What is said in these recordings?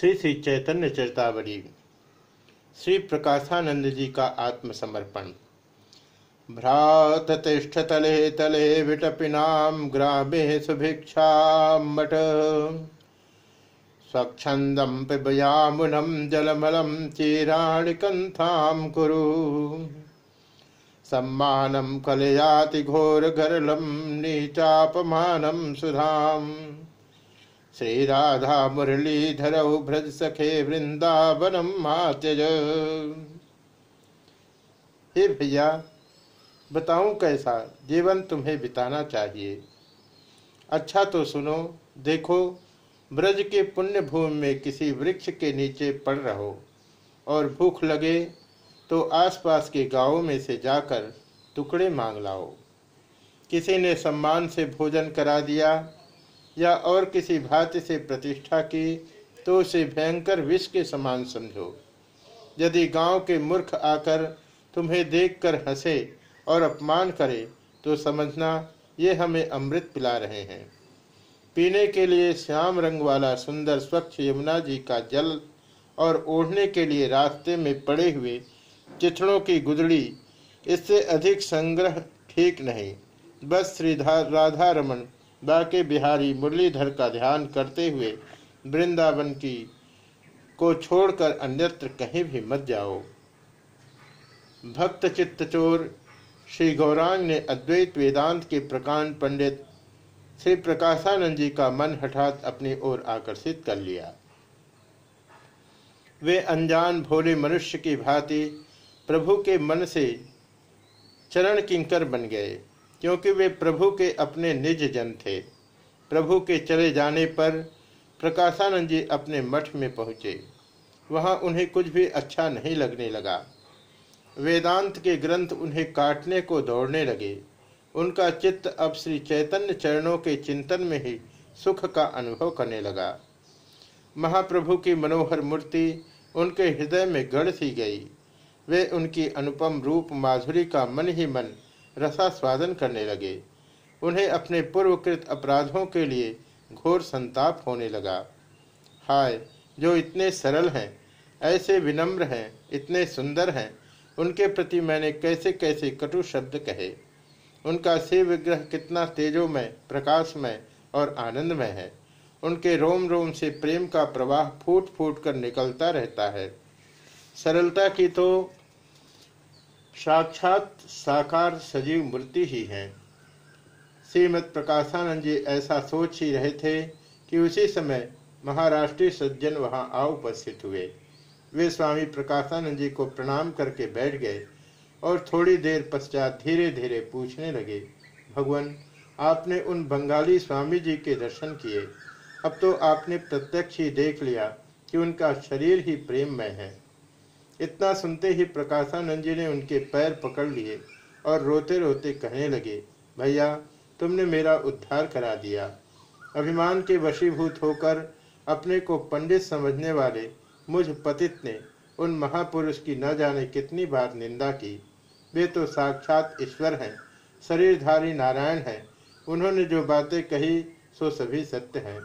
श्री श्री चैतन्य चरतावली, श्री प्रकाशानंद जी का आत्मसमर्पण। भ्रात तिष्ठ तले तले विटपिनाम ग्रामे सुभिक्षा मठ। स्वच्छंदम पिबयामुनम जलमलम चीराणि कंथाम कुरु। सम्मानम कलयाति घोर गरलम नीचापमानम सुधाम। श्री राधा मुरलीधर भ्रज सखे वृंदावनम मात्यज हे भैया, बताऊँ कैसा जीवन तुम्हें बिताना चाहिए? अच्छा तो सुनो, देखो, ब्रज के पुण्य भूमि में किसी वृक्ष के नीचे पड़ रहो और भूख लगे तो आसपास के गाँवों में से जाकर टुकड़े मांग लाओ। किसी ने सम्मान से भोजन करा दिया या और किसी भांति से प्रतिष्ठा की तो उसे भयंकर विष के समान समझो। यदि गाँव के मूर्ख आकर तुम्हें देखकर हंसे और अपमान करे तो समझना, ये हमें अमृत पिला रहे हैं। पीने के लिए श्याम रंग वाला सुंदर स्वच्छ यमुना जी का जल और ओढ़ने के लिए रास्ते में पड़े हुए चिथड़ों की गुदड़ी, इससे अधिक संग्रह ठीक नहीं। बस श्री राधा रमन बाके बिहारी मुरलीधर का ध्यान करते हुए वृंदावन की को छोड़कर अन्यत्र कहीं भी मत जाओ। भक्त चित्तचोर श्री गौरांग ने अद्वैत वेदांत के प्रकांड पंडित श्री प्रकाशानंद जी का मन हठात अपनी ओर आकर्षित कर लिया। वे अनजान भोले मनुष्य की भांति प्रभु के मन से चरण किंकर बन गए। क्योंकि वे प्रभु के अपने निज जन थे। प्रभु के चले जाने पर प्रकाशानंद जी अपने मठ में पहुँचे। वहाँ उन्हें कुछ भी अच्छा नहीं लगने लगा। वेदांत के ग्रंथ उन्हें काटने को दौड़ने लगे। उनका चित्त अब श्री चैतन्य चरणों के चिंतन में ही सुख का अनुभव करने लगा। महाप्रभु की मनोहर मूर्ति उनके हृदय में गढ़ सी गई। वे उनकी अनुपम रूप माधुरी का मन ही मन रसास्वादन करने लगे। उन्हें अपने पूर्वकृत अपराधों के लिए घोर संताप होने लगा। हाय, जो इतने सरल हैं, ऐसे विनम्र हैं, इतने सुंदर हैं, उनके प्रति मैंने कैसे कैसे कटु शब्द कहे? उनका शिव विग्रह कितना तेजोमय, प्रकाशमय और आनंदमय है। उनके रोम रोम से प्रेम का प्रवाह फूट फूट कर निकलता रहता है। सरलता की तो साक्षात साकार सजीव मूर्ति ही है। श्रीमद प्रकाशानंद जी ऐसा सोच ही रहे थे कि उसी समय महाराष्ट्रीय सज्जन वहाँ आ उपस्थित हुए। वे स्वामी प्रकाशानंद जी को प्रणाम करके बैठ गए और थोड़ी देर पश्चात धीरे धीरे पूछने लगे, भगवान, आपने उन बंगाली स्वामी जी के दर्शन किए। अब तो आपने प्रत्यक्ष ही देख लिया कि उनका शरीर ही प्रेममय है। इतना सुनते ही प्रकाशानंद जी ने उनके पैर पकड़ लिए और रोते रोते कहने लगे, भैया, तुमने मेरा उद्धार करा दिया। अभिमान के वशीभूत होकर अपने को पंडित समझने वाले मुझ पतित ने उन महापुरुष की न जाने कितनी बार निंदा की। वे तो साक्षात ईश्वर हैं, शरीरधारी नारायण हैं। उन्होंने जो बातें कही, सो सभी सत्य हैं।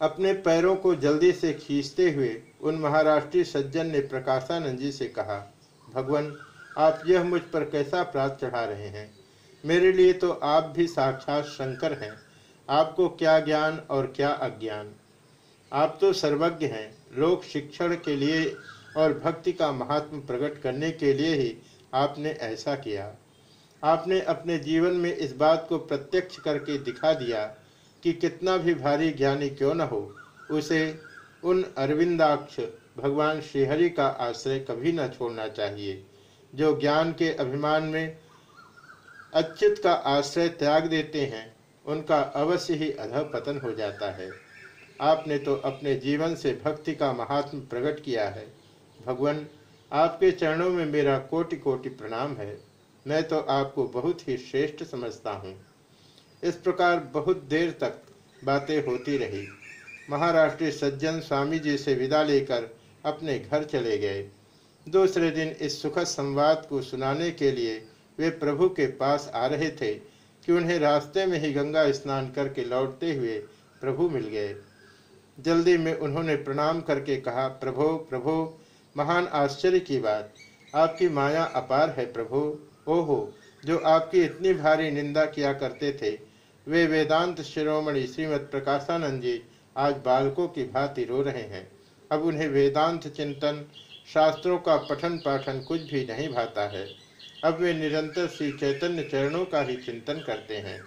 अपने पैरों को जल्दी से खींचते हुए उन महाराष्ट्रीय सज्जन ने प्रकाशानंद जी से कहा, भगवान, आप यह मुझ पर कैसा अपराध चढ़ा रहे हैं? मेरे लिए तो आप भी साक्षात शंकर हैं। आपको क्या ज्ञान और क्या अज्ञान? आप तो सर्वज्ञ हैं। लोक शिक्षण के लिए और भक्ति का महात्म प्रकट करने के लिए ही आपने ऐसा किया। आपने अपने जीवन में इस बात को प्रत्यक्ष करके दिखा दिया कि कितना भी भारी ज्ञानी क्यों न हो, उसे उन अरविंदाक्ष भगवान श्रीहरि का आश्रय कभी न छोड़ना चाहिए, जो ज्ञान के अभिमान में अच्युत का आश्रय त्याग देते हैं, उनका अवश्य ही अध पतन हो जाता है। आपने तो अपने जीवन से भक्ति का महात्म प्रकट किया है। भगवान, आपके चरणों में मेरा कोटि कोटि प्रणाम है। मैं तो आपको बहुत ही श्रेष्ठ समझता हूँ। इस प्रकार बहुत देर तक बातें होती रही। महाराष्ट्रीय सज्जन स्वामी जी से विदा लेकर अपने घर चले गए। दूसरे दिन इस सुखद संवाद को सुनाने के लिए वे प्रभु के पास आ रहे थे कि उन्हें रास्ते में ही गंगा स्नान करके लौटते हुए प्रभु मिल गए। जल्दी में उन्होंने प्रणाम करके कहा, प्रभो प्रभो, महान आश्चर्य की बात। आपकी माया अपार है प्रभो। ओहो, जो आपकी इतनी भारी निंदा किया करते थे वे वेदांत शिरोमणि श्रीमद प्रकाशानंद जी आज बालकों की भांति रो रहे हैं। अब उन्हें वेदांत चिंतन, शास्त्रों का पठन पाठन कुछ भी नहीं भाता है। अब वे निरंतर श्री चैतन्य चरणों का ही चिंतन करते हैं।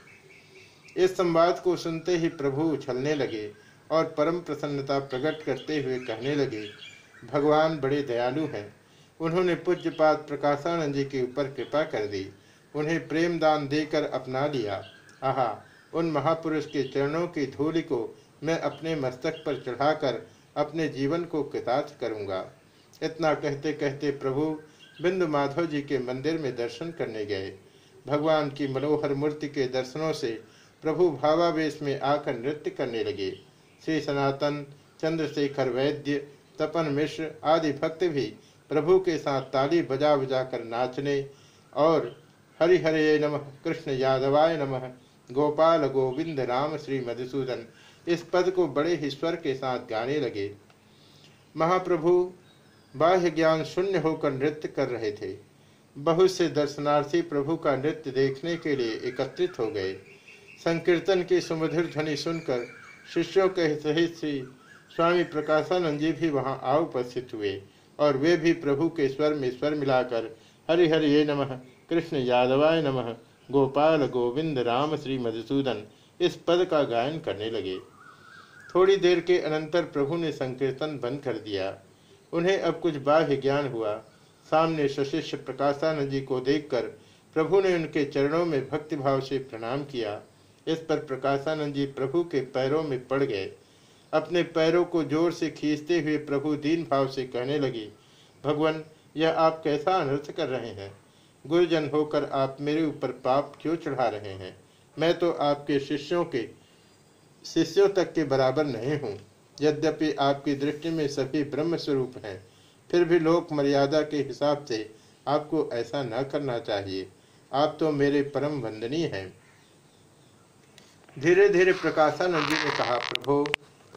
इस संवाद को सुनते ही प्रभु उछलने लगे और परम प्रसन्नता प्रकट करते हुए कहने लगे, भगवान बड़े दयालु हैं। उन्होंने पूज्यपात प्रकाशानंद जी के ऊपर कृपा कर दी। उन्हें प्रेम दान देकर अपना लिया। आहा उन महापुरुष के चरणों की धूलि को मैं अपने मस्तक पर चढ़ाकर अपने जीवन को कृतार्थ करूँगा। इतना कहते कहते प्रभु बिंदु माधव जी के मंदिर में दर्शन करने गए। भगवान की मनोहर मूर्ति के दर्शनों से प्रभु भावावेश में आकर नृत्य करने लगे। श्री सनातन, चंद्रशेखर वैद्य, तपन मिश्र आदि भक्त भी प्रभु के साथ ताली बजा बजा कर नाचने और हरि हरे नमः, कृष्ण यादवाय नमः गोपाल गोविंद राम श्री मधुसूदन इस पद को बड़े ही स्वर के साथ गाने लगे। महाप्रभु, बाह्य ज्ञान शून्य होकर नृत्य कर रहे थे। बहुत से दर्शनार्थी प्रभु का नृत्य देखने के लिए एकत्रित हो गए। संकीर्तन की सुमधुर ध्वनि सुनकर शिष्यों के सहित श्री स्वामी प्रकाशानंद जी भी वहाँ आ उपस्थित हुए और वे भी प्रभु के स्वर में स्वर मिलाकर, हरि हरि ये नमः, कृष्ण यादवाय नमः गोपाल गोविंद राम श्री मधुसूदन इस पद का गायन करने लगे। थोड़ी देर के अनंतर प्रभु ने संकीर्तन बंद कर दिया। उन्हें अब कुछ बाह्य ज्ञान हुआ। सामने सशिष्य प्रकाशानंद जी को देखकर प्रभु ने उनके चरणों में भक्तिभाव से प्रणाम किया। इस पर प्रकाशानंद जी प्रभु के पैरों में पड़ गए। अपने पैरों को ज़ोर से खींचते हुए प्रभु दीन भाव से कहने लगे, भगवान, यह आप कैसा अनर्थ कर रहे हैं? गुरुजन होकर आप मेरे ऊपर पाप क्यों चढ़ा रहे हैं? मैं तो आपके शिष्यों के, शिष्यों तक के बराबर नहीं हूँ। यद्यपि आपकी दृष्टि में सभी ब्रह्म स्वरूप हैं, फिर भी लोक मर्यादा के हिसाब से आपको ऐसा न करना चाहिए। आप तो मेरे परम वंदनीय हैं। धीरे धीरे प्रकाशानंद जी ने कहा, प्रभो,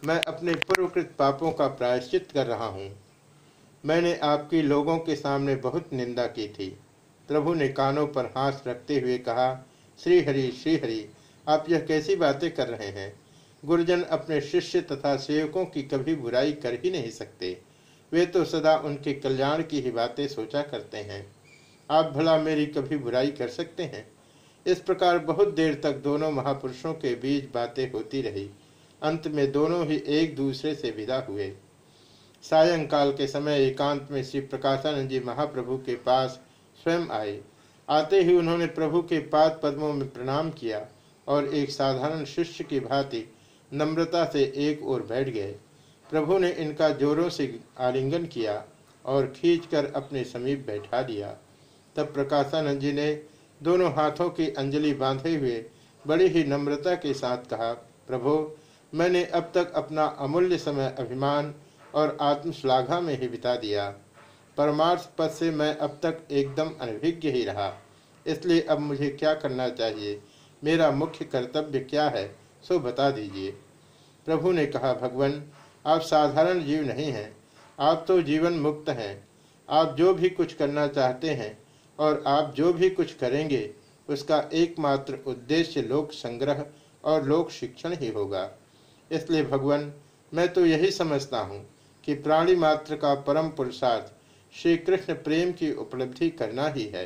मैं अपने पूर्वकृत पापों का प्रायश्चित कर रहा हूँ। मैंने आपकी लोगों के सामने बहुत निंदा की थी। प्रभु ने कानों पर हाथ रखते हुए कहा, श्री हरि श्री हरि, आप यह कैसी बातें कर रहे हैं? गुरुजन अपने शिष्य तथा सेवकों की कभी बुराई कर ही नहीं सकते। वे तो सदा उनके कल्याण की ही बातें सोचा करते हैं। आप भला मेरी कभी बुराई कर सकते हैं? इस प्रकार बहुत देर तक दोनों महापुरुषों के बीच बातें होती रही। अंत में दोनों ही एक दूसरे से विदा हुए। सायंकाल के समय एकांत में श्री प्रकाशानंद जी महाप्रभु के पास स्वयं आए। आते ही उन्होंने प्रभु के पाद पद्मों में प्रणाम किया और एक साधारण शिष्य की भांति नम्रता से एक ओर बैठ गए। प्रभु ने इनका जोरों से आलिंगन किया और खींचकर अपने समीप बैठा दिया। तब प्रकाशानंद जी ने दोनों हाथों की अंजलि बांधे हुए बड़ी ही नम्रता के साथ कहा, प्रभु, मैंने अब तक अपना अमूल्य समय अभिमान और आत्मश्लाघा में ही बिता दिया। परमार्थ पद से मैं अब तक एकदम अनभिज्ञ ही रहा। इसलिए अब मुझे क्या करना चाहिए? मेरा मुख्य कर्तव्य क्या है, सो बता दीजिए। प्रभु ने कहा, भगवान, आप साधारण जीव नहीं हैं। आप तो जीवन मुक्त हैं। आप जो भी कुछ करना चाहते हैं और आप जो भी कुछ करेंगे, उसका एकमात्र उद्देश्य लोक संग्रह और लोक शिक्षण ही होगा। इसलिए भगवान, मैं तो यही समझता हूँ कि प्राणी मात्र का परम पुरुषार्थ श्री कृष्ण प्रेम की उपलब्धि करना ही है।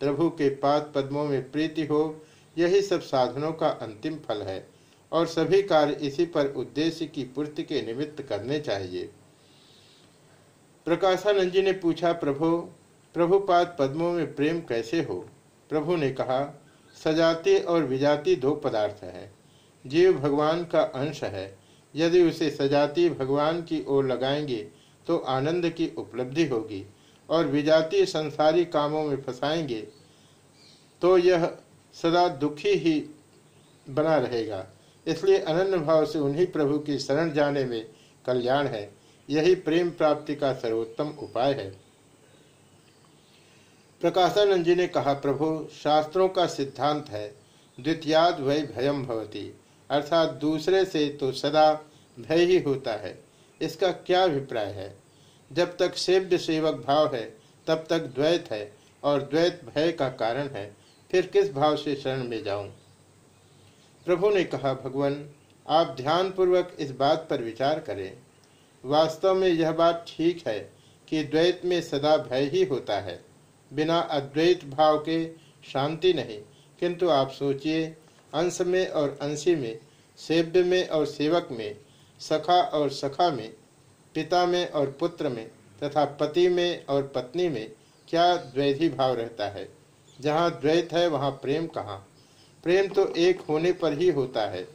प्रभु के पाद पद्मों में प्रीति हो, यही सब साधनों का अंतिम फल है, और सभी कार्य इसी पर उद्देश्य की पूर्ति के निमित्त करने चाहिए। प्रकाशानंद जी ने पूछा, प्रभु प्रभुपाद पद्मों में प्रेम कैसे हो? प्रभु ने कहा, सजाति और विजाति दो पदार्थ है। जीव भगवान का अंश है। यदि उसे सजाति भगवान की ओर लगाएँगे तो आनंद की उपलब्धि होगी और विजातीय संसारी कामों में फंसाएँगे तो यह सदा दुखी ही बना रहेगा। इसलिए अनन्य भाव से उन्हीं प्रभु की शरण जाने में कल्याण है। यही प्रेम प्राप्ति का सर्वोत्तम उपाय है। प्रकाशानंद जी ने कहा, प्रभु, शास्त्रों का सिद्धांत है द्वितीयाद वै भयम भवती, अर्थात दूसरे से तो सदा भय ही होता है। इसका क्या अभिप्राय है? जब तक सेव्य सेवक भाव है, तब तक द्वैत है और द्वैत भय का कारण है, फिर किस भाव से शरण में जाऊँ? प्रभु ने कहा, भगवान, आप ध्यानपूर्वक इस बात पर विचार करें। वास्तव में यह बात ठीक है कि द्वैत में सदा भय ही होता है। बिना अद्वैत भाव के शांति नहीं, किंतु आप सोचिए, अंश में और अंशी में, सेव्य में और सेवक में सखा और सखा में, पिता में और पुत्र में, तथा पति में और पत्नी में क्या द्वैधी भाव रहता है? जहाँ द्वैत है, वहाँ प्रेम कहाँ? प्रेम तो एक होने पर ही होता है,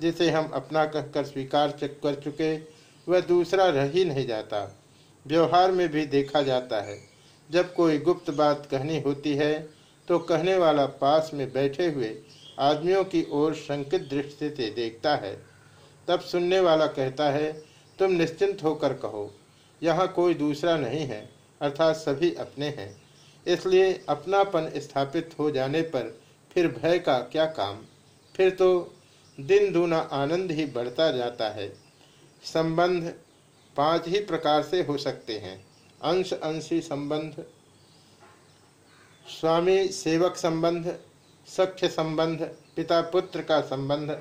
जिसे हम अपना कहकर स्वीकार कर चुके, वह दूसरा रह ही नहीं जाता। व्यवहार में भी देखा जाता है, जब कोई गुप्त बात कहनी होती है तो कहने वाला पास में बैठे हुए आदमियों की ओर संकित दृष्टि से देखता है। तब सुनने वाला कहता है, तुम निश्चिंत होकर कहो, यहाँ कोई दूसरा नहीं है, अर्थात सभी अपने हैं। इसलिए अपनापन स्थापित हो जाने पर फिर भय का क्या काम? फिर तो दिन दूना आनंद ही बढ़ता जाता है। संबंध पाँच ही प्रकार से हो सकते हैं। अंश, अंशी संबंध, स्वामी सेवक संबंध, सख्य संबंध, पिता पुत्र का संबंध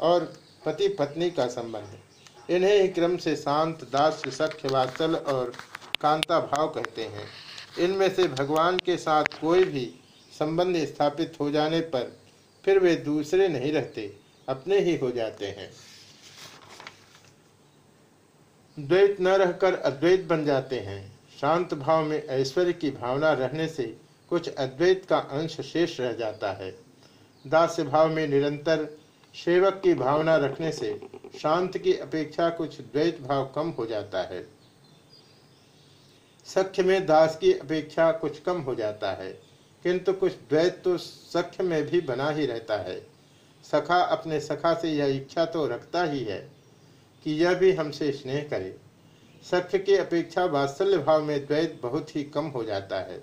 और पति पत्नी का संबंध इन्हें ही क्रम से शांत, दास, सख्य, वात्सल और कांता भाव कहते हैं। इनमें से भगवान के साथ कोई भी संबंध स्थापित हो जाने पर फिर वे दूसरे नहीं रहते, अपने ही हो जाते हैं। द्वैत न रहकर अद्वैत बन जाते हैं। शांत भाव में ऐश्वर्य की भावना रहने से कुछ अद्वैत का अंश शेष रह जाता है। दास्य भाव में निरंतर सेवक की भावना रखने से शांत की अपेक्षा कुछ द्वैत भाव कम हो जाता है। सख्य में दास की अपेक्षा कुछ कम हो जाता है, किंतु कुछ द्वैत तो सख्य में भी बना ही रहता है। सखा अपने सखा से यह इच्छा तो रखता ही है कि यह भी हमसे स्नेह करे। सख्य की अपेक्षा वात्सल्य भाव में द्वैत बहुत ही कम हो जाता है,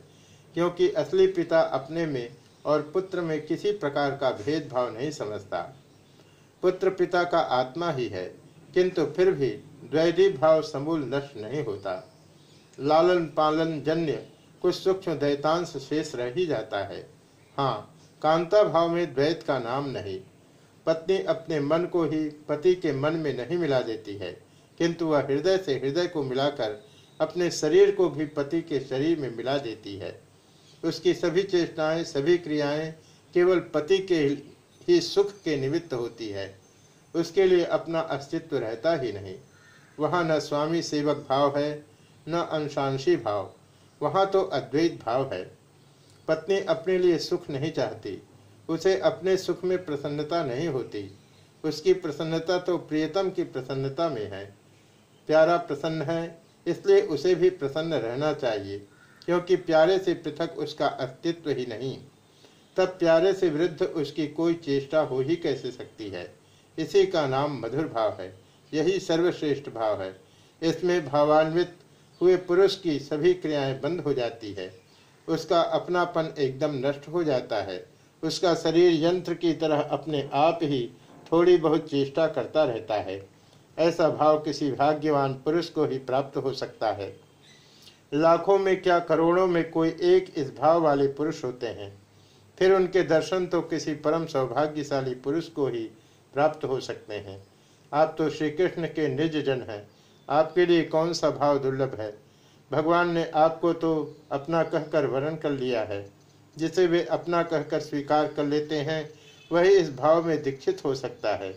क्योंकि असली पिता अपने में और पुत्र में किसी प्रकार का भेदभाव नहीं समझता। पुत्र पिता का आत्मा ही है, किंतु फिर भी द्वैधी भाव समूल नष्ट नहीं होता। लालन पालन जन्य कुछ सूक्ष्म दैतांश शेष रह ही जाता है। हाँ कांता भाव में द्वैत का नाम नहीं। पत्नी अपने मन को ही पति के मन में नहीं मिला देती है, किंतु वह हृदय से हृदय को मिलाकर अपने शरीर को भी पति के शरीर में मिला देती है। उसकी सभी चेष्टाएँ, सभी क्रियाएँ केवल पति के ही सुख के निमित्त होती है। उसके लिए अपना अस्तित्व रहता ही नहीं। वहाँ न स्वामी सेवक भाव है, न अंशांशी भाव। वहाँ तो अद्वैत भाव है। पत्नी अपने लिए सुख नहीं चाहती। उसे अपने सुख में प्रसन्नता नहीं होती। उसकी प्रसन्नता तो प्रियतम की प्रसन्नता में है। प्यारा प्रसन्न है, इसलिए उसे भी प्रसन्न रहना चाहिए, क्योंकि प्यारे से पृथक उसका अस्तित्व ही नहीं। तब प्यारे से वृद्ध उसकी कोई चेष्टा हो ही कैसे सकती है? इसी का नाम मधुर भाव है। यही सर्वश्रेष्ठ भाव है। इसमें भावान्वित हुए पुरुष की सभी क्रियाएँ बंद हो जाती है। उसका अपनापन एकदम नष्ट हो जाता है। उसका शरीर यंत्र की तरह अपने आप ही थोड़ी बहुत चेष्टा करता रहता है। ऐसा भाव किसी भाग्यवान पुरुष को ही प्राप्त हो सकता है। लाखों में क्या करोड़ों में कोई एक इस भाव वाले पुरुष होते हैं? फिर उनके दर्शन तो किसी परम सौभाग्यशाली पुरुष को ही प्राप्त हो सकते हैं। आप तो श्री कृष्ण के निज जन हैं। आपके लिए कौन सा भाव दुर्लभ है? भगवान ने आपको तो अपना कहकर वर्ण कर लिया है। जिसे वे अपना कहकर स्वीकार कर लेते हैं, वही इस भाव में दीक्षित हो सकता है।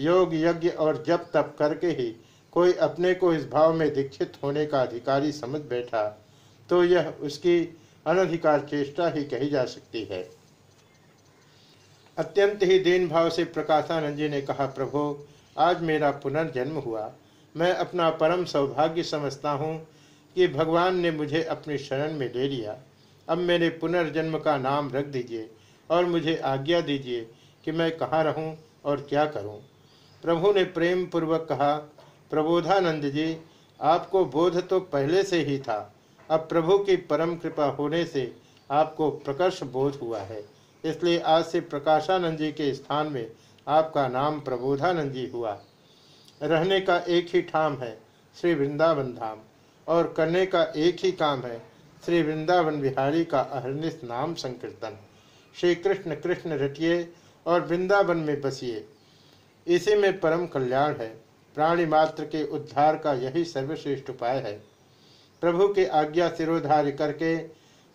योग, यज्ञ और जप तप करके ही कोई अपने को इस भाव में दीक्षित होने का अधिकारी समझ बैठा तो यह उसकी अनधिकार चेष्टा ही कही जा सकती है। अत्यंत ही दीन भाव से प्रकाशानंद जी ने कहा, प्रभु, आज मेरा पुनर्जन्म हुआ। मैं अपना परम सौभाग्य समझता हूँ कि भगवान ने मुझे अपनी शरण में ले लिया। अब मेरे पुनर्जन्म का नाम रख दीजिए और मुझे आज्ञा दीजिए कि मैं कहाँ रहूँ और क्या करूँ प्रभु ने प्रेम पूर्वक कहा प्रबोधानंद जी आपको बोध तो पहले से ही था। अब प्रभु की परम कृपा होने से आपको प्रकर्ष बोध हुआ है। इसलिए आज से प्रकाशानंद जी के स्थान में आपका नाम प्रबोधानंद जी हुआ। रहने का एक ही ठाम है, श्री वृंदावन धाम, और करने का एक ही काम है, श्री वृंदावन बिहारी का अहरनिश नाम संकीर्तन। श्री कृष्ण कृष्ण रटिए और वृंदावन में बसिए। इसी में परम कल्याण है। प्राणी मात्र के उद्धार का यही सर्वश्रेष्ठ उपाय है। प्रभु की आज्ञा सिरोधार्य करके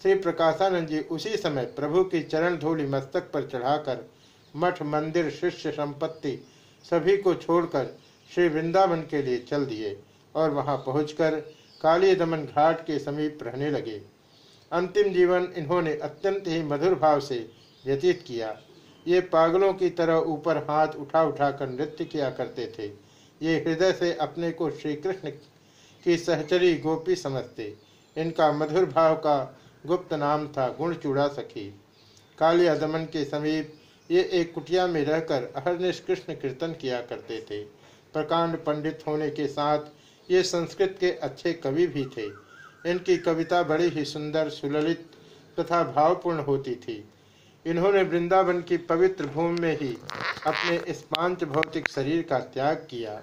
श्री प्रकाशानंद जी उसी समय प्रभु की चरण धूलि मस्तक पर चढ़ाकर मठ, मंदिर, शिष्य संपत्ति सभी को छोड़कर श्री वृंदावन के लिए चल दिए और वहाँ पहुंचकर काली दमन घाट के समीप रहने लगे। अंतिम जीवन इन्होंने अत्यंत ही मधुर भाव से व्यतीत किया। ये पागलों की तरह ऊपर हाथ उठा उठा कर नृत्य किया करते थे। ये हृदय से अपने को श्री कृष्ण की सहचरी गोपी समझते इनका मधुर भाव का गुप्त नाम था, गुण चूड़ा सखी। कालिया दमन के समीप ये एक कुटिया में रहकर अहरनिश कृष्ण कीर्तन किया करते थे। प्रकांड पंडित होने के साथ ये संस्कृत के अच्छे कवि भी थे। इनकी कविता बड़ी ही सुंदर, सुललित तथा भावपूर्ण होती थी। इन्होंने वृंदावन की पवित्र भूमि में ही अपने इस पाँच भौतिक शरीर का त्याग किया।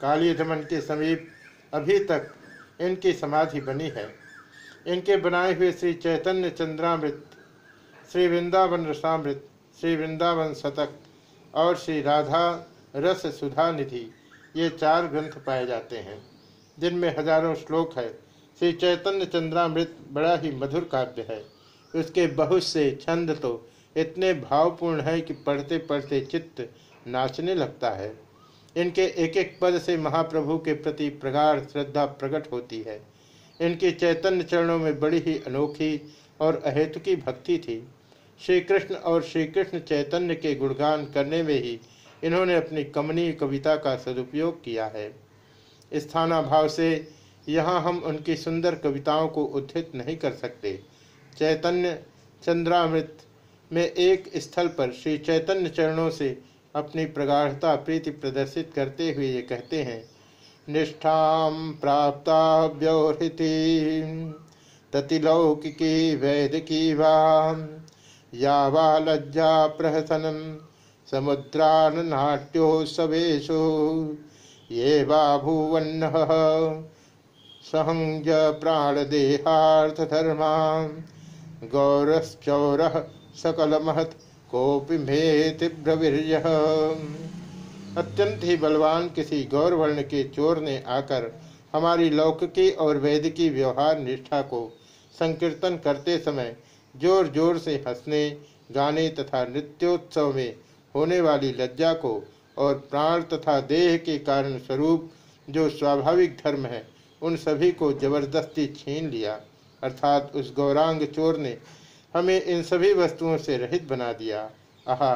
काली दमन के समीप अभी तक इनकी समाधि बनी है। इनके बनाए हुए श्री चैतन्य चंद्रामृत, श्री वृंदावन रसामृत, श्री वृंदावन शतक और श्री राधा रस सुधा निधि, ये चार ग्रंथ पाए जाते हैं। जिनमें हज़ारों श्लोक है। श्री चैतन्य चंद्रामृत बड़ा ही मधुर काव्य है। उसके बहुत से छंद तो इतने भावपूर्ण है कि पढ़ते पढ़ते चित्त नाचने लगता है। इनके एक एक पद से महाप्रभु के प्रति प्रगाढ़ श्रद्धा प्रकट होती है। इनकी चैतन्य चरणों में बड़ी ही अनोखी और अहेतुकी भक्ति थी। श्री कृष्ण और श्री कृष्ण चैतन्य के गुणगान करने में ही इन्होंने अपनी कमनीय कविता का सदुपयोग किया है। स्थानाभाव से यहाँ हम उनकी सुंदर कविताओं को उद्धित नहीं कर सकते। चैतन्य चंद्रामृत में एक स्थल पर श्री चैतन्य चरणों से अपनी प्रगाढ़ता, प्रीति प्रदर्शित करते हुए ये कहते हैं, निष्ठा प्राप्ता व्यवहृति ततिलौकिकी वैदिकी वाम या वा लज्जा प्रहसनम समुद्रान्नाट्योत्सवेशु ये वा भुवन्न, सहंज प्राणदेहार्थधर्मा, गौरश्चौर सकल महत कोपि मे अत्यंत ही बलवान किसी गौरवर्ण के चोर ने आकर हमारी लौकिकी और वैदिकी व्यवहार निष्ठा को संकीर्तन करते समय ज़ोर ज़ोर से हंसने, गाने तथा नृत्योत्सव में होने वाली लज्जा को और प्राण तथा देह के कारण स्वरूप जो स्वाभाविक धर्म है, उन सभी को ज़बरदस्ती छीन लिया। अर्थात उस गौरांग चोर ने हमें इन सभी वस्तुओं से रहित बना दिया। आहा,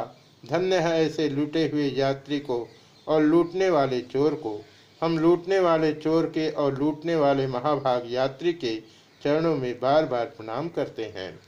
धन्य है ऐसे लूटे हुए यात्री को और लूटने वाले चोर को। हम लूटने वाले चोर के और लूटने वाले महाभाग यात्री के चरणों में बार बार प्रणाम करते हैं।